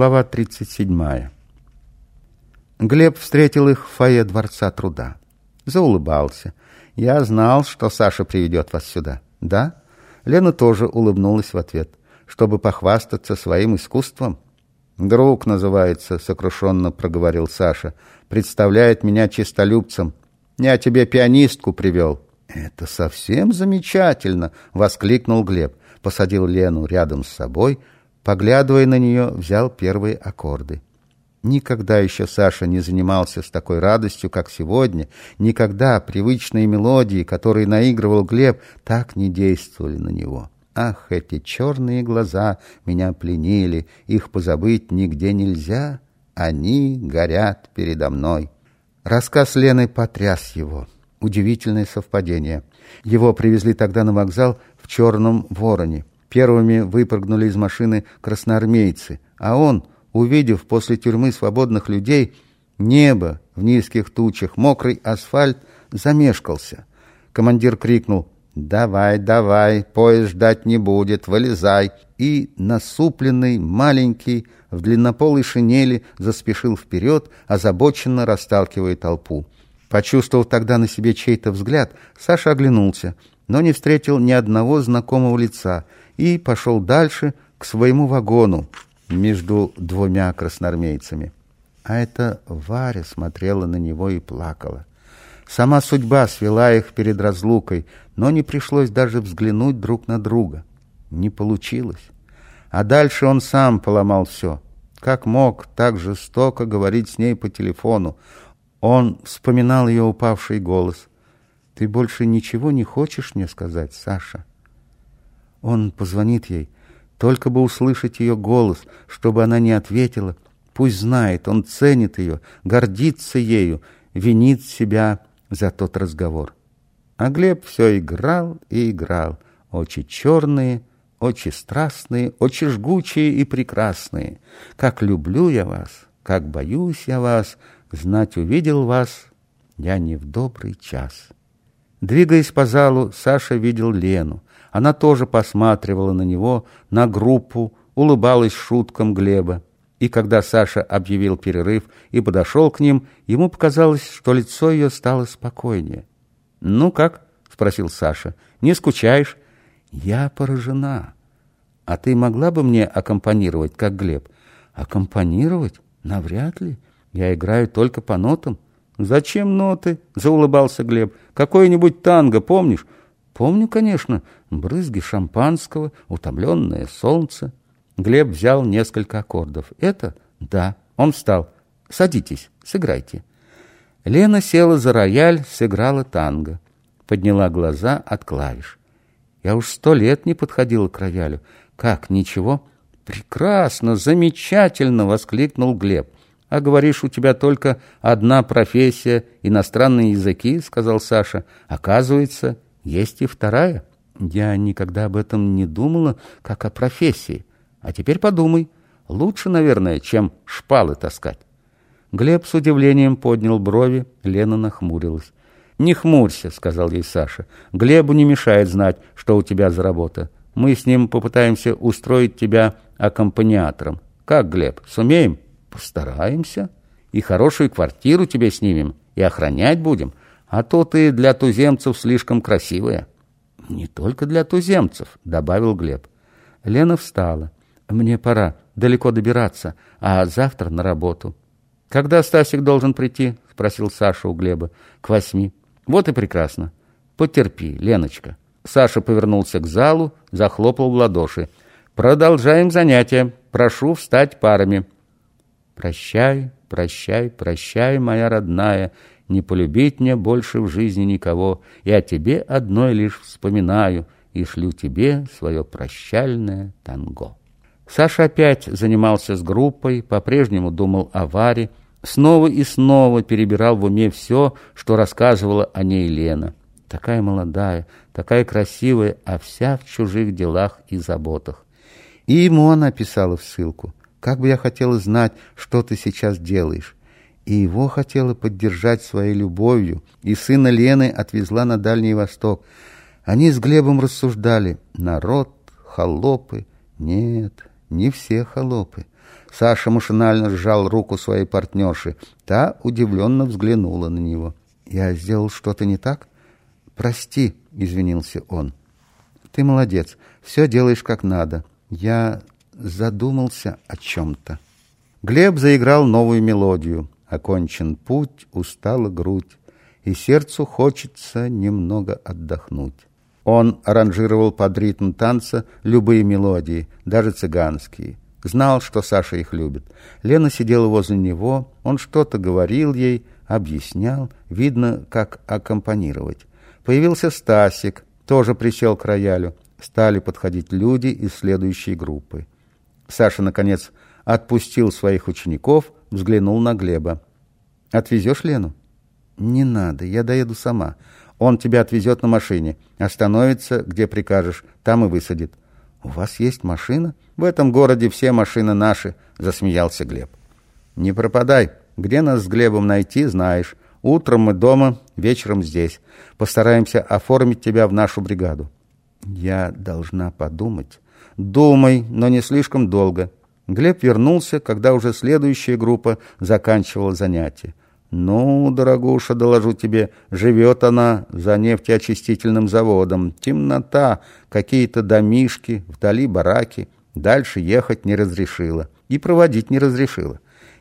Глава 37. Глеб встретил их в фойе Дворца труда. Заулыбался. «Я знал, что Саша приведет вас сюда». «Да?» Лена тоже улыбнулась в ответ. «Чтобы похвастаться своим искусством?» «Друг называется», — сокрушенно проговорил Саша. «Представляет меня чистолюбцем. Я тебе пианистку привел». «Это совсем замечательно!» — воскликнул Глеб. Посадил Лену рядом с собой, поглядывая на нее, взял первые аккорды. Никогда еще Саша не занимался с такой радостью, как сегодня. Никогда привычные мелодии, которые наигрывал Глеб, так не действовали на него. Ах, эти черные глаза меня пленили, их позабыть нигде нельзя, они горят передо мной. Рассказ Лены потряс его. Удивительное совпадение. Его привезли тогда на вокзал в черном вороне. Первыми выпрыгнули из машины красноармейцы, а он увидев после тюрьмы свободных людей небо в низких тучах, мокрый асфальт, замешкался. Командир крикнул «Давай, давай, поезд ждать не будет, вылезай!» И насупленный, маленький, в длиннополой шинели заспешил вперед, озабоченно расталкивая толпу. Почувствовав тогда на себе чей-то взгляд, Саша оглянулся, но не встретил ни одного знакомого лица и пошел дальше к своему вагону, между двумя красноармейцами. А это Варя смотрела на него и плакала. Сама судьба свела их перед разлукой, но не пришлось даже взглянуть друг на друга. Не получилось. А дальше он сам поломал все. Как мог так жестоко говорить с ней по телефону. Он вспоминал ее упавший голос. «Ты больше ничего не хочешь мне сказать, Саша?» Он позвонит ей, только бы услышать ее голос, чтобы она не ответила. Пусть знает, он ценит ее, гордится ею, винит себя за тот разговор. А Глеб все играл и играл. Очи черные, очи страстные, очи жгучие и прекрасные. Как люблю я вас, как боюсь я вас, знать увидел вас я не в добрый час. Двигаясь по залу, Саша видел Лену. Она тоже посматривала на него, на группу, улыбалась шуткам Глеба. И когда Саша объявил перерыв и подошел к ним, ему показалось, что лицо ее стало спокойнее. «Ну как?» — спросил Саша. «Не скучаешь?» «Я поражена. А ты могла бы мне аккомпанировать, как Глеб?» «Аккомпанировать? Навряд ли. Я играю только по нотам». «Зачем ноты?» — заулыбался Глеб. «Какое-нибудь танго, помнишь?» Помню, конечно, брызги шампанского, утомленное солнце. Глеб взял несколько аккордов. Это? Да. Он встал. Садитесь, сыграйте. Лена села за рояль, сыграла танго. Подняла глаза от клавиш. Я уж сто лет не подходила к роялю. Как, ничего? Прекрасно, замечательно, воскликнул Глеб. А говоришь, у тебя только одна профессия — иностранные языки, сказал Саша. Оказывается, есть и вторая. Я никогда об этом не думала, как о профессии. А теперь подумай. Лучше, наверное, чем шпалы таскать. Глеб с удивлением поднял брови, Лена нахмурилась. «Не хмурься», — сказал ей Саша. «Глебу не мешает знать, что у тебя за работа. Мы с ним попытаемся устроить тебя аккомпаниатором. Как, Глеб, сумеем?» «Постараемся. И хорошую квартиру тебе снимем, и охранять будем. А то ты для туземцев слишком красивая. Не только для туземцев, добавил Глеб. Лена встала. Мне пора, далеко добираться, а завтра на работу. Когда Стасик должен прийти? спросил Саша у Глеба. К восьми. Вот и прекрасно. Потерпи, Леночка. Саша повернулся к залу, захлопал в ладоши. Продолжаем занятия. Прошу встать парами. Прощай, прощай, прощай, моя родная, не полюбить мне больше в жизни никого, и о тебе одной лишь вспоминаю и шлю тебе свое прощальное танго. Саша опять занимался с группой, по-прежнему думал о Варе, снова и снова перебирал в уме все, что рассказывала о ней Лена. Такая молодая, такая красивая, а вся в чужих делах и заботах. И ему она писала в ссылку. «Как бы я хотела знать, что ты сейчас делаешь и его хотела поддержать своей любовью, и сына Лены отвезла на Дальний Восток. Они с Глебом рассуждали. Народ, холопы. Нет, не все холопы. Саша машинально сжал руку своей партнерши. Та удивленно взглянула на него. «Я сделал что-то не так?» «Прости», — извинился он. «Ты молодец, все делаешь как надо. Я задумался о чем-то». Глеб заиграл новую мелодию. Окончен путь, устала грудь, и сердцу хочется немного отдохнуть. Он аранжировал под ритм танца любые мелодии, даже цыганские. Знал, что Саша их любит. Лена сидела возле него, он что-то говорил ей, объяснял, видно, как аккомпанировать. Появился Стасик, тоже присел к роялю. Стали подходить люди из следующей группы. Саша, наконец, отпустил своих учеников, взглянул на Глеба. «Отвезешь Лену?» «Не надо, я доеду сама. Он тебя отвезет на машине, остановится, где прикажешь, там и высадит». «У вас есть машина?» «В этом городе все машины наши», — засмеялся Глеб. «Не пропадай. Где нас с Глебом найти, знаешь. Утром мы дома, вечером здесь. Постараемся оформить тебя в нашу бригаду». «Я должна подумать». «Думай, но не слишком долго». Глеб вернулся, когда уже следующая группа заканчивала занятие. «Ну, дорогуша, доложу тебе, живет она за нефтеочистительным заводом. Темнота, какие-то домишки, вдали бараки. Дальше ехать не разрешила. И проводить не разрешила.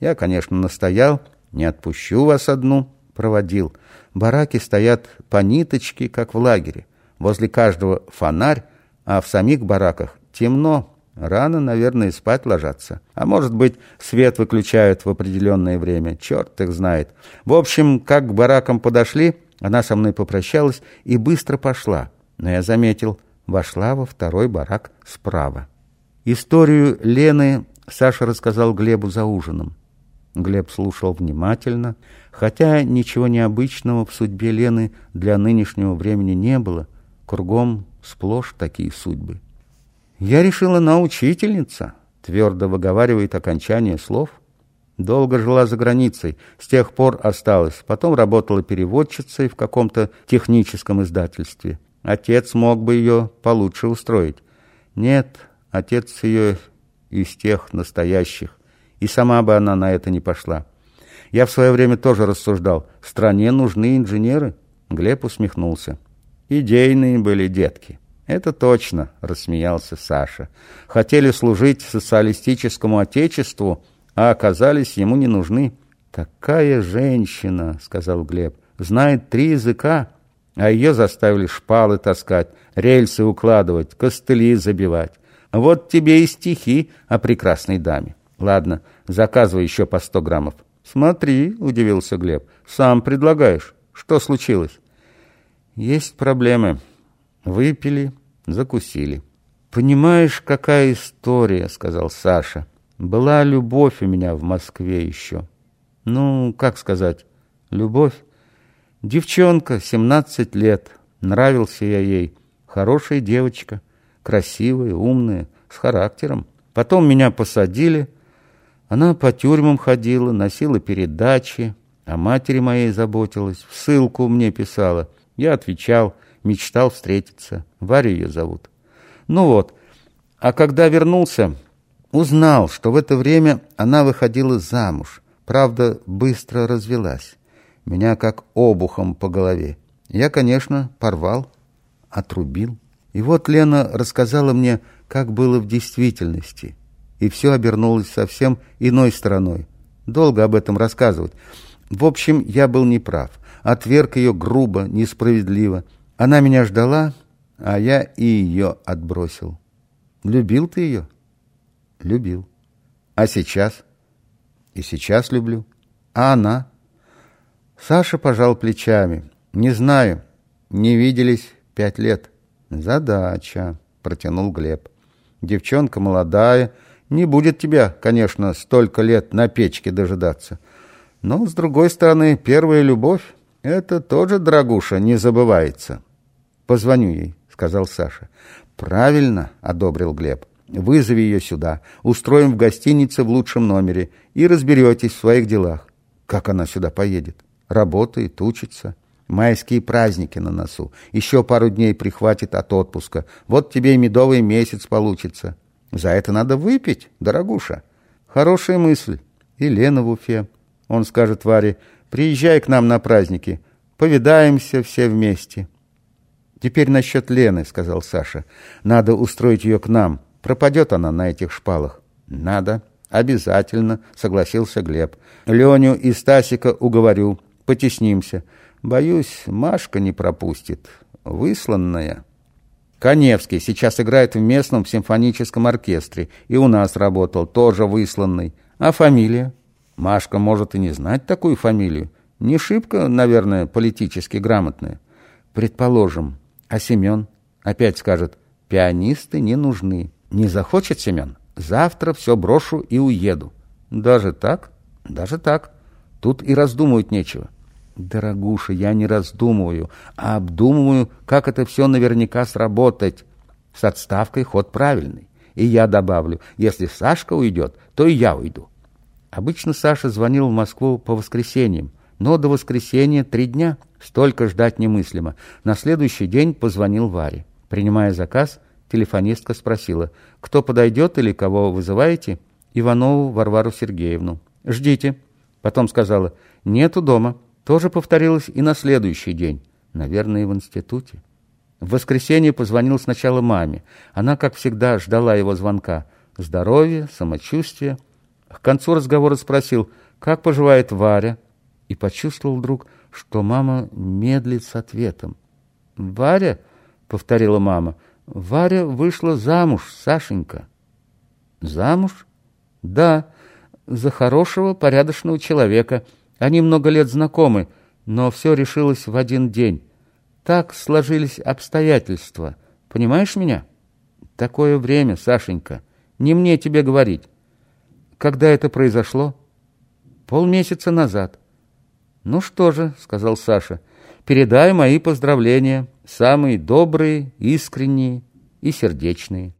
Я, конечно, настоял, не отпущу вас одну. Проводил. Бараки стоят по ниточке, как в лагере. Возле каждого фонарь, а в самих бараках темно, Рано, наверное, спать ложатся. А может быть, свет выключают в определенное время. Черт их знает. В общем, как к баракам подошли, она со мной попрощалась и быстро пошла. Но я заметил, вошла во второй барак справа. Историю Лены Саша рассказал Глебу за ужином. Глеб слушал внимательно, хотя ничего необычного в судьбе Лены для нынешнего времени не было. Кругом сплошь такие судьбы. «Я решила, она учительница», — твердо выговаривает окончание слов. Долго жила за границей, с тех пор осталась. Потом работала переводчицей в каком-то техническом издательстве. Отец мог бы ее получше устроить. Нет, отец ее из тех настоящих. И сама бы она на это не пошла. Я в свое время тоже рассуждал. Стране нужны инженеры. Глеб усмехнулся. Идейные были детки. «Это точно», — рассмеялся Саша. «Хотели служить социалистическому отечеству, а оказались ему не нужны». «Такая женщина», — сказал Глеб, — «знает три языка, а ее заставили шпалы таскать, рельсы укладывать, костыли забивать. Вот тебе и стихи о прекрасной даме. Ладно, заказывай еще по сто граммов». «Смотри», — удивился Глеб, — «сам предлагаешь. Что случилось?» «Есть проблемы. Выпили, закусили. «Понимаешь, какая история», — сказал Саша. «Была любовь у меня в Москве еще. Ну, как сказать, любовь? Девчонка, семнадцать лет, нравился я ей. Хорошая девочка, красивая, умная, с характером. Потом меня посадили. Она по тюрьмам ходила, носила передачи, о матери моей заботилась, в ссылку мне писала. Я отвечал — мечтал встретиться. Варю ее зовут. Ну вот, а когда вернулся, узнал, что в это время она выходила замуж. Правда, быстро развелась. Меня как обухом по голове. Я, конечно, порвал, отрубил. И вот Лена рассказала мне, как было в действительности. И все обернулось совсем иной стороной. Долго об этом рассказывать. В общем, я был неправ. Отверг ее грубо, несправедливо. Она меня ждала, а я и ее отбросил. Любил ты ее? Любил. А сейчас? И сейчас люблю. А она? Саша пожал плечами. Не знаю. Не виделись пять лет. Задача, протянул Глеб. Девчонка молодая. Не будет тебя, конечно, столько лет на печке дожидаться. Но, с другой стороны, первая любовь — это тоже, дорогуша, не забывается. «Позвоню ей», — сказал Саша. «Правильно», — одобрил Глеб. «Вызови ее сюда, устроим в гостинице в лучшем номере и разберетесь в своих делах». «Как она сюда поедет?» «Работает, учится». Майские праздники на носу. Еще пару дней прихватит от отпуска. Вот тебе и медовый месяц получится. За это надо выпить, дорогуша. Хорошая мысль. И Лена в Уфе. Он скажет Варе, приезжай к нам на праздники, повидаемся все вместе. Теперь насчет Лены, сказал Саша. Надо устроить ее к нам. Пропадет она на этих шпалах. Надо. Обязательно, согласился Глеб. Леню и Стасика уговорю. Потеснимся. Боюсь, Машка не пропустит. Высланная. Коневский сейчас играет в местном симфоническом оркестре. И у нас работал, тоже высланный. А фамилия? Машка может и не знать такую фамилию. Не шибко, наверное, политически грамотная. Предположим. А Семен? Опять скажет, пианисты не нужны. Не захочет Семен? Завтра все брошу и уеду. Даже так? Даже так. Тут и раздумывать нечего. Дорогуша, я не раздумываю, а обдумываю, как это все наверняка сработать. С отставкой ход правильный. И я добавлю, если Сашка уйдет, то и я уйду. Обычно Саша звонил в Москву по воскресеньям, но до воскресенья три дня. Столько ждать немыслимо. На следующий день позвонил Варе. Принимая заказ, телефонистка спросила, кто подойдет или кого вызываете? Иванову Варвару Сергеевну. «Ждите». Потом сказала, «Нету дома». Тоже повторилось и на следующий день. Наверное, в институте. В воскресенье позвонил сначала маме. Она, как всегда, ждала его звонка. Здоровье, самочувствие. К концу разговора спросил, как поживает Варя, и почувствовал вдруг, что мама медлит с ответом. «Варя?» — повторила мама. «Варя вышла замуж, Сашенька». «Замуж?» «Да, за хорошего, порядочного человека. Они много лет знакомы, но все решилось в один день. Так сложились обстоятельства. Понимаешь меня? Такое время, Сашенька. Не мне тебе говорить. Когда это произошло? Полмесяца назад. Ну что же, сказал Саша, передай мои поздравления, самые добрые, искренние и сердечные.